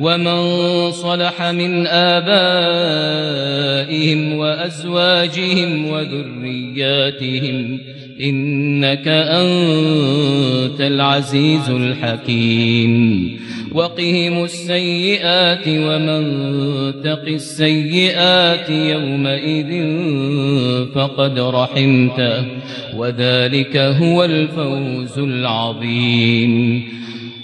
ومن صلح من آبائهم وأزواجهم وذرياتهم إنك أنت العزيز الحكيم. وقهم السيئات ومن تق السيئات يومئذ فقد رحمته. وذلك هو الفوز العظيم.